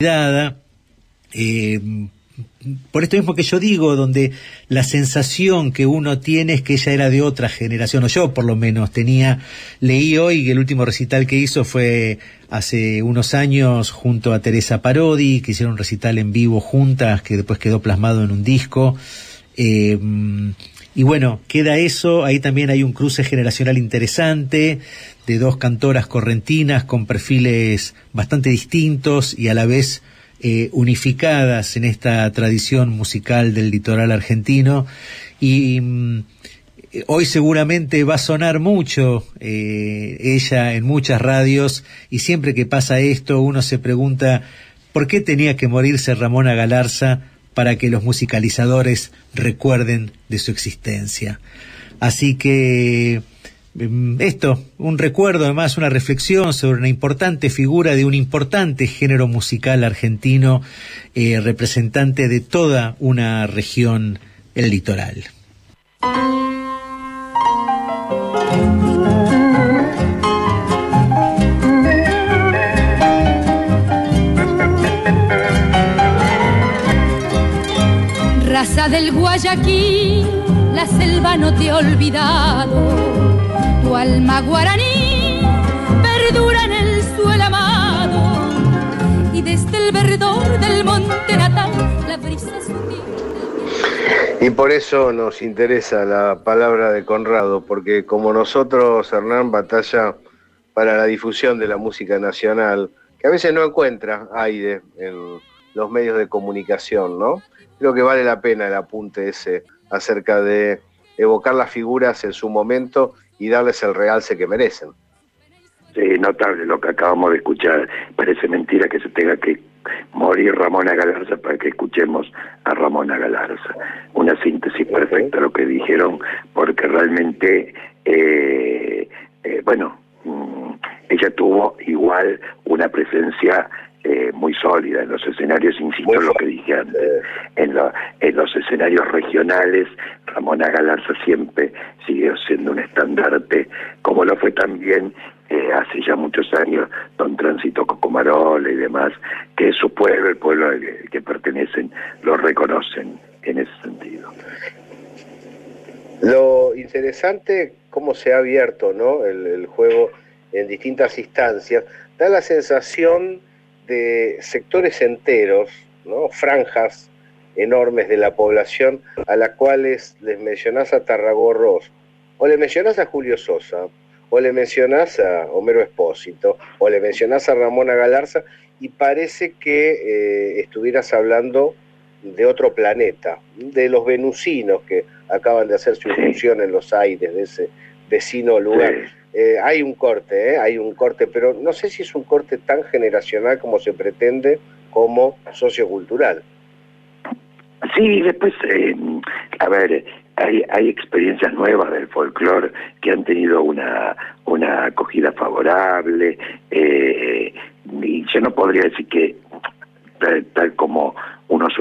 eh, por esto mismo que yo digo, donde la sensación que uno tiene es que ella era de otra generación, o yo por lo menos tenía, leí hoy que el último recital que hizo fue hace unos años junto a Teresa Parodi, que hicieron un recital en vivo juntas, que después quedó plasmado en un disco. Eh, y bueno, queda eso, ahí también hay un cruce generacional interesante de dos cantoras correntinas con perfiles bastante distintos y a la vez eh, unificadas en esta tradición musical del litoral argentino y mm, hoy seguramente va a sonar mucho eh, ella en muchas radios y siempre que pasa esto uno se pregunta ¿por qué tenía que morirse Ramona Galarza para que los musicalizadores recuerden de su existencia? Así que esto, un recuerdo, además una reflexión sobre una importante figura de un importante género musical argentino, eh, representante de toda una región, el litoral. Raza del Guayaquil, la selva no te ha olvidado tu alma guaraní perdura en el suelo amado y desde el verdor del monte natal la brisa sutil. Y por eso nos interesa la palabra de Conrado, porque como nosotros, Hernán batalla para la difusión de la música nacional, que a veces no encuentra aire en los medios de comunicación, ¿no? Creo que vale la pena el apunte ese acerca de evocar las figuras en su momento y darles el realce que merecen. Sí, notable lo que acabamos de escuchar. Parece mentira que se tenga que morir Ramona Galarza para que escuchemos a Ramona Galarza. Una síntesis perfecta lo que dijeron, porque realmente, eh, eh, bueno, mm, ella tuvo igual una presencia eh, muy sólida en los escenarios, insisto en lo que dije antes, en, en los escenarios regionales, Ramona Galarza siempre siguió siendo un estandarte, como lo fue también eh, hace ya muchos años don Tránsito Cocomarola y demás, que su pueblo, el pueblo al que, pertenecen, lo reconocen en ese sentido. Lo interesante, cómo se ha abierto ¿no? el juego en distintas instancias, da la sensación de sectores enteros, ¿no? franjas enormes de la población a las cuales les mencionás a Tarragorros, o le mencionás a Julio Sosa, o le mencionás a Homero Espósito, o le mencionás a Ramona Galarza, y parece que eh, estuvieras hablando de otro planeta, de los venusinos que acaban de hacer su incursión en los aires de ese vecino lugar. Eh, hay un corte, ¿eh? hay un corte, pero no sé si es un corte tan generacional como se pretende como sociocultural. Sí, después, eh, a ver, hay, hay experiencias nuevas del folclore que han tenido una, una acogida favorable, y yo no podría decir que tal como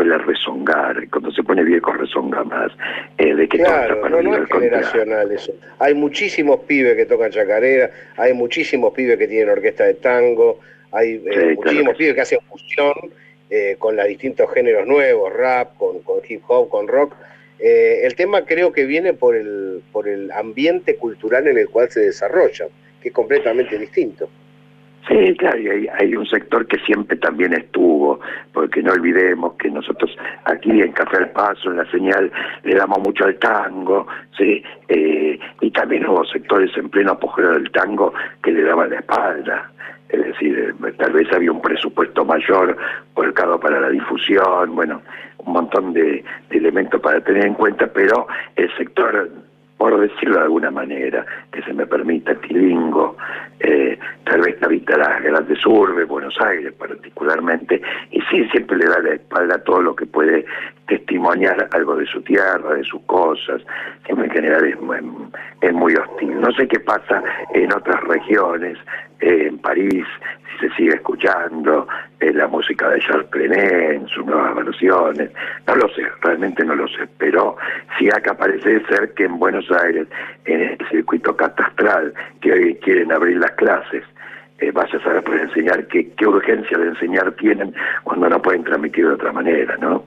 suele rezongar, cuando se pone viejo rezonga más, eh, de que claro, no, es generacional eso. Hay muchísimos pibes que tocan chacarera, hay muchísimos pibes que tienen orquesta de tango, hay eh, muchísimos pibes que hacen fusión eh, con los distintos géneros nuevos, rap, con, con hip hop, con rock. el tema creo que viene por el, por el ambiente cultural en el cual se desarrolla, que es completamente distinto. Sí, claro, y hay, un sector que siempre también estuvo, porque no olvidemos que nosotros aquí en Café al Paso, en la señal, le damos mucho al tango, ¿sí? Eh, y también hubo sectores en pleno apogeo del tango que le daban la espalda. Es decir, eh, tal vez había un presupuesto mayor volcado para la difusión, bueno, un montón de elementos para tener en cuenta, pero el sector por decirlo de alguna manera, que se me permita, tilingo, eh, tal vez habita las grandes urbes, Buenos Aires particularmente, y sí, siempre le da la espalda a todo lo que puede testimoniar algo de su tierra, de sus cosas, siempre en general es, es muy hostil. No sé qué pasa en otras regiones, eh, en París, si se sigue escuchando eh, la música de Charles Plené en sus nuevas versiones, no lo sé, realmente no lo sé, pero sí acá parece ser que en Buenos Aires, en el circuito catastral que hoy quieren abrir las clases, eh, a saber enseñar, qué, qué urgencia de enseñar tienen cuando no pueden transmitir de otra manera, ¿no?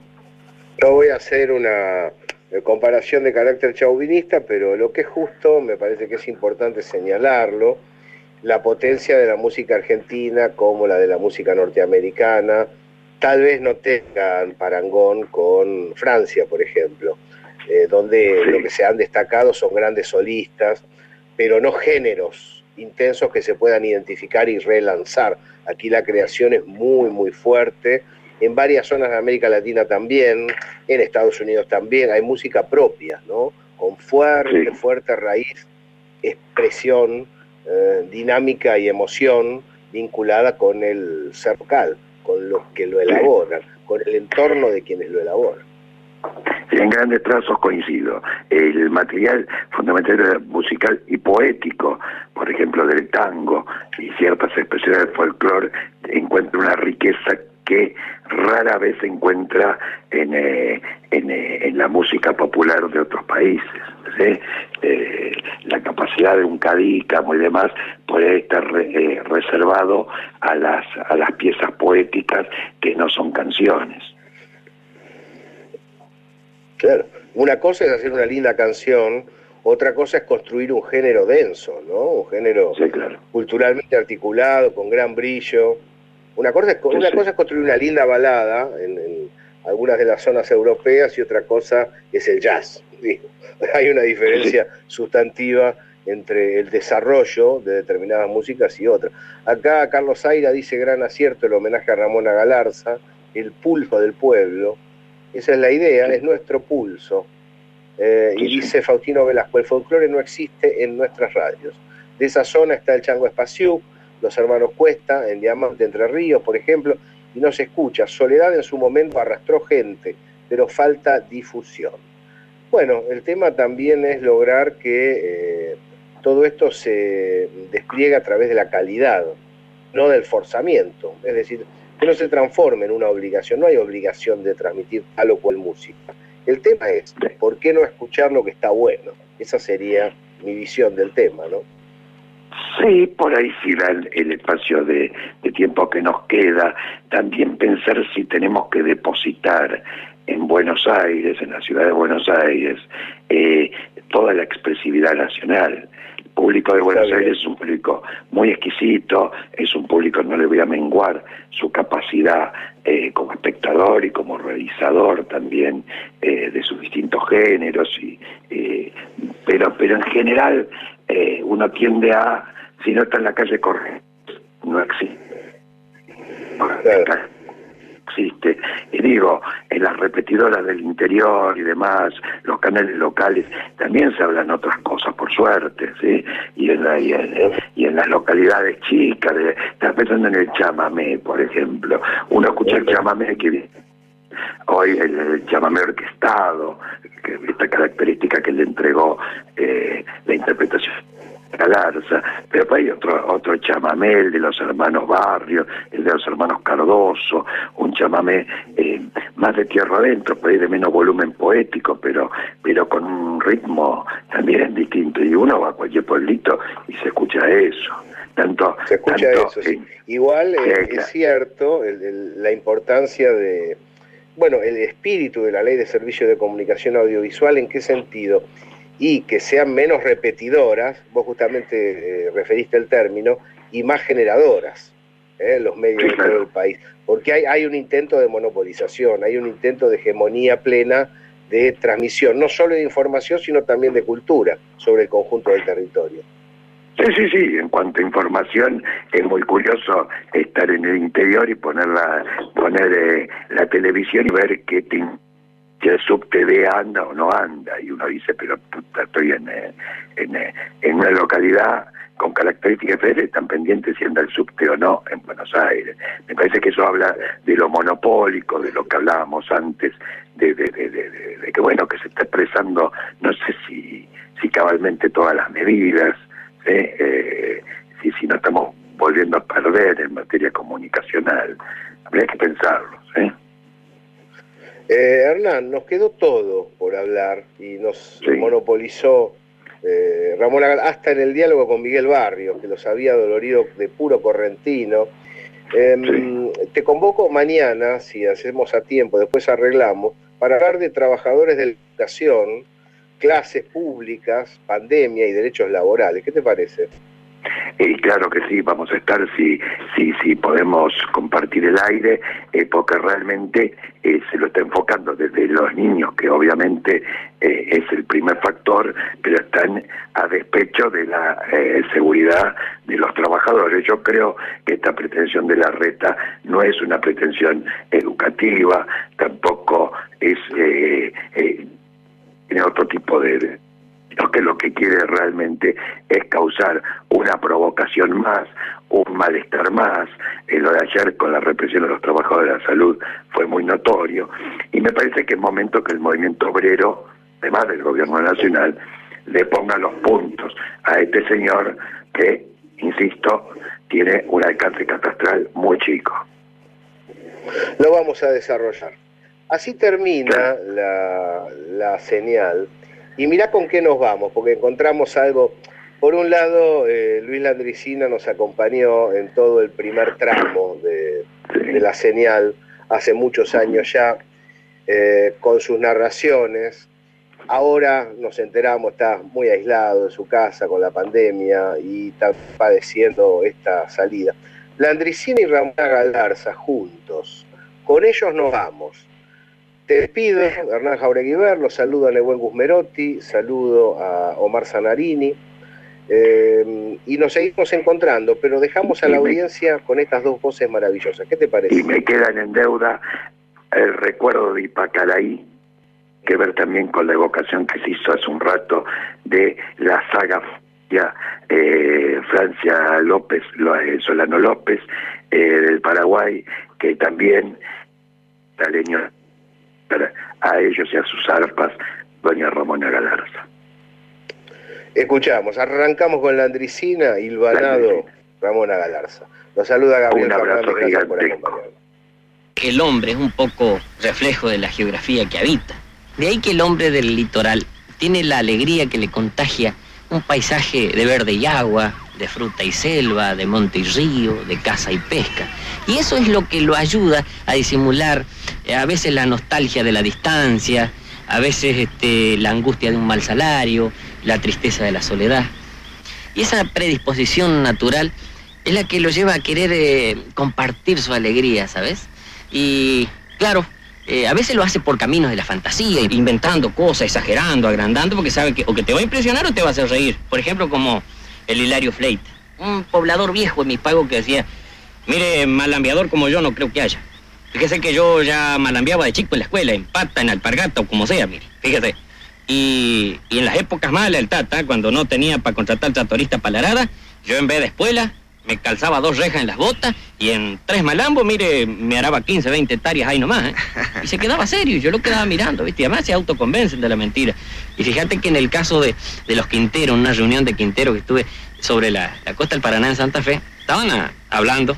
No voy a hacer una eh, comparación de carácter chauvinista, pero lo que es justo, me parece que es importante señalarlo, la potencia de la música argentina como la de la música norteamericana, tal vez no tengan parangón con Francia, por ejemplo, eh, donde lo que se han destacado son grandes solistas, pero no géneros intensos que se puedan identificar y relanzar. Aquí la creación es muy, muy fuerte. En varias zonas de América Latina también, en Estados Unidos también, hay música propia, ¿no? Con fuerte, fuerte raíz, expresión, eh, dinámica y emoción vinculada con el ser local, con los que lo elaboran, con el entorno de quienes lo elaboran. En grandes trazos coincido. El material fundamental musical y poético, por ejemplo, del tango y ciertas expresiones del folclore, encuentra una riqueza que rara vez se encuentra en, eh, eh, en, la música popular de otros países. Eh, la capacidad de un cadícamo y demás puede estar reservado a las, a las piezas poéticas que no son canciones. Claro, una cosa es hacer una linda canción, otra cosa es construir un género denso, ¿no? Un género culturalmente articulado, con gran brillo. Una cosa es, una cosa es construir una linda balada en, algunas de las zonas europeas y otra cosa es el jazz. Hay una diferencia sustantiva entre el desarrollo de determinadas músicas y otras. Acá Carlos Aira dice gran acierto el homenaje a Ramona Galarza, el pulso del pueblo, esa es la idea, es nuestro pulso. Eh, y dice Faustino Velasco, el folclore no existe en nuestras radios. De esa zona está el Chango Espaciú, los hermanos Cuesta, en Diamante Entre Ríos, por ejemplo, y no se escucha. Soledad en su momento arrastró gente, pero falta difusión. Bueno, el tema también es lograr que eh, todo esto se despliegue a través de la calidad, no del forzamiento. Es decir, que no se transforme en una obligación. No hay obligación de transmitir tal o cual música. El tema es, ¿por qué no escuchar lo que está bueno? Esa sería mi visión del tema, ¿no? Sí, por ahí sí el, el espacio de, tiempo que nos queda. También pensar si tenemos que depositar en Buenos Aires, en la ciudad de Buenos Aires, eh, toda la expresividad nacional público de Buenos Aires es un público muy exquisito, es un público, no le voy a menguar su capacidad eh, como espectador y como realizador también eh, de sus distintos géneros, y, eh, pero, pero en general uno tiende a, si no está en la calle corre, no existe existe. Y digo, en las repetidoras del interior y demás, los canales locales, también se hablan otras cosas, por suerte, ¿sí? Y en, la, y en, las localidades chicas, de, estás pensando en el chamamé, por ejemplo. Uno escucha el chamamé que hoy el, chamamé orquestado, que, esta característica que le entregó eh, la interpretación Galarza, pero hay otro, otro chamamé, el de los hermanos Barrio, el de los hermanos Cardoso, un chamamé eh, más de tierra adentro, por ahí de menos volumen poético, pero, pero con un ritmo también distinto. Y uno va a cualquier pueblito y se escucha eso. Tanto, se escucha eso, Igual eh, es cierto la importancia de, bueno, el espíritu de la ley de servicio de comunicación audiovisual, ¿en qué sentido? y que sean menos repetidoras, vos justamente eh, referiste el término, y más generadoras eh, los medios de todo el país. Porque hay, hay un intento de monopolización, hay un intento de hegemonía plena de transmisión, no solo de información, sino también de cultura sobre el conjunto del territorio. Sí, sí, sí, en cuanto a información es muy curioso estar en el interior y poner la, poner eh, la televisión y ver qué te si el anda o no anda, y uno dice, pero estoy en, eh, eh, en, una localidad con características diferentes, están pendientes si anda el subte o no en Buenos Aires. Me parece que eso habla de lo monopólico, de lo que hablábamos antes, de, de, de, que bueno, que se está expresando, no sé si, si cabalmente todas las medidas, eh, si, si no estamos volviendo a perder en materia comunicacional. Habría que pensarlo. ¿eh? Eh, Hernán, nos quedó todo por hablar y nos monopolizó eh, Ramón hasta en el diálogo con Miguel Barrio, que los había dolorido de puro correntino. Em, te convoco mañana, si hacemos a tiempo, después arreglamos, para hablar de trabajadores de la educación, clases públicas, pandemia y derechos laborales. ¿Qué te parece? Y claro que sí, vamos a estar si, si, si podemos compartir el aire, eh, porque realmente eh, se lo está enfocando desde los niños, que obviamente eh, es el primer factor, pero están a despecho de la seguridad de los trabajadores. Yo creo que esta pretensión de la reta no es una pretensión educativa, tampoco es tiene otro tipo de que lo que quiere realmente es causar una provocación más, un malestar más. lo de ayer con la represión de los trabajadores de la salud fue muy notorio. Y me parece que es momento que el movimiento obrero, además del gobierno nacional, le ponga los puntos a este señor que, insisto, tiene un alcance catastral muy chico. Lo vamos a desarrollar. Así termina la, la señal y mirá con qué nos vamos, porque encontramos algo. Por un lado, eh, Luis Landricina nos acompañó en todo el primer tramo de, la señal, hace muchos años ya, eh, con sus narraciones. Ahora nos enteramos, está muy aislado en su casa con la pandemia y está padeciendo esta salida. Landricina y Ramón Galarza juntos, con ellos nos vamos. Te despido, Hernán Jaureguiber, los saludo a Nebuen Guzmerotti, saludo a Omar Zanarini, eh, y nos seguimos encontrando, pero dejamos a la audiencia con estas dos voces maravillosas. ¿Qué te parece? Y me quedan en deuda el recuerdo de Ipacaraí, que ver también con la evocación que se hizo hace un rato de la saga eh, Francia López, eh, Solano López, eh, del Paraguay, que también a ellos y a sus arpas, doña Ramona Galarza. Escuchamos, arrancamos con la Andricina, Ilvanado, Ramona Galarza. Nos saluda Gabriel Un abrazo El hombre es un poco reflejo de la geografía que habita. De ahí que el hombre del litoral tiene la alegría que le contagia un paisaje de verde y agua, de fruta y selva, de monte y río, de caza y pesca. Y eso es lo que lo ayuda a disimular a veces la nostalgia de la distancia, a veces este, la angustia de un mal salario, la tristeza de la soledad. Y esa predisposición natural es la que lo lleva a querer eh, compartir su alegría, ¿sabes? Y claro, eh, a veces lo hace por caminos de la fantasía, inventando cosas, exagerando, agrandando, porque sabe que o que te va a impresionar o te va a hacer reír. Por ejemplo, como el Hilario Fleita, un poblador viejo en mi pago que decía, mire, malambiador como yo no creo que haya. Fíjese que yo ya malambiaba de chico en la escuela, en pata, en alpargata o como sea, mire, fíjese. Y, en las épocas malas, el tata, cuando no tenía para contratar tractorista para la arada, yo en vez de escuela me calzaba dos rejas en las botas y en tres malambos, mire, me araba 15, 20 hectáreas ahí nomás. ¿eh? Y se quedaba serio, yo lo quedaba mirando, ¿viste? Y además se autoconvencen de la mentira. Y fíjate que en el caso de, los Quinteros, una reunión de Quinteros que estuve sobre la, costa del Paraná en Santa Fe, estaban hablando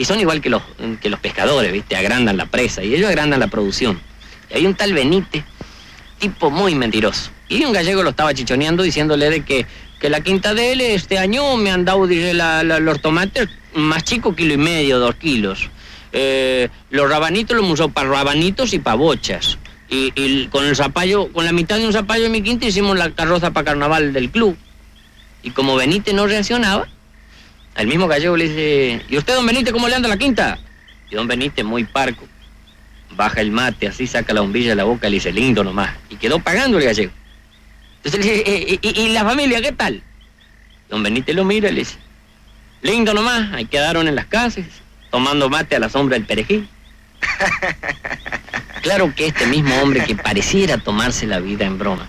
y son igual que los, que los pescadores, ¿viste? Agrandan la presa y ellos agrandan la producción. Y hay un tal Benítez, tipo muy mentiroso. Y un gallego lo estaba chichoneando diciéndole de que que la quinta de él este año me han dado los tomates más chicos, kilo y medio, dos kilos. Eh, los rabanitos los usado para rabanitos y para bochas. Y, con el zapallo, con la mitad de un zapallo de mi quinta hicimos la carroza para carnaval del club. Y como Benítez no reaccionaba, el mismo gallego le dice, ¿y usted, don Benítez, cómo le anda la quinta? Y don Benítez, muy parco, baja el mate, así saca la bombilla de la boca y le dice, lindo nomás. Y quedó pagando el gallego. Entonces le dice, eh, eh, ¿y, la familia qué tal? Don Benítez lo mira y le dice, lindo nomás, ahí quedaron en las casas, tomando mate a la sombra del perejil. claro que este mismo hombre que pareciera tomarse la vida en broma,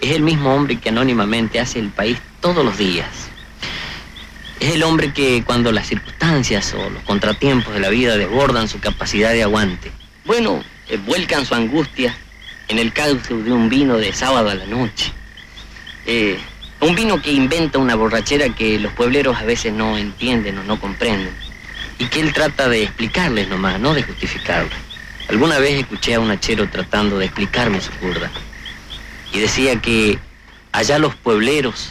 es el mismo hombre que anónimamente hace el país todos los días. Es el hombre que cuando las circunstancias o los contratiempos de la vida desbordan su capacidad de aguante, bueno, eh, vuelcan su angustia en el cauce de un vino de sábado a la noche. Eh, un vino que inventa una borrachera que los puebleros a veces no entienden o no comprenden. Y que él trata de explicarles nomás, no de justificarla. Alguna vez escuché a un hachero tratando de explicarme su curda. Y decía que Allá los puebleros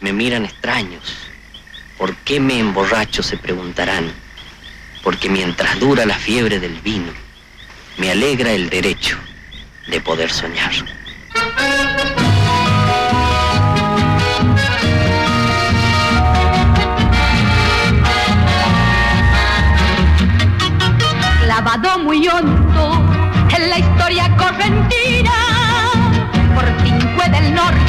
me miran extraños. ¿Por qué me emborracho? se preguntarán. Porque mientras dura la fiebre del vino, me alegra el derecho de poder soñar. Clavado muy hondo en la historia correntina, por Cinque del Norte,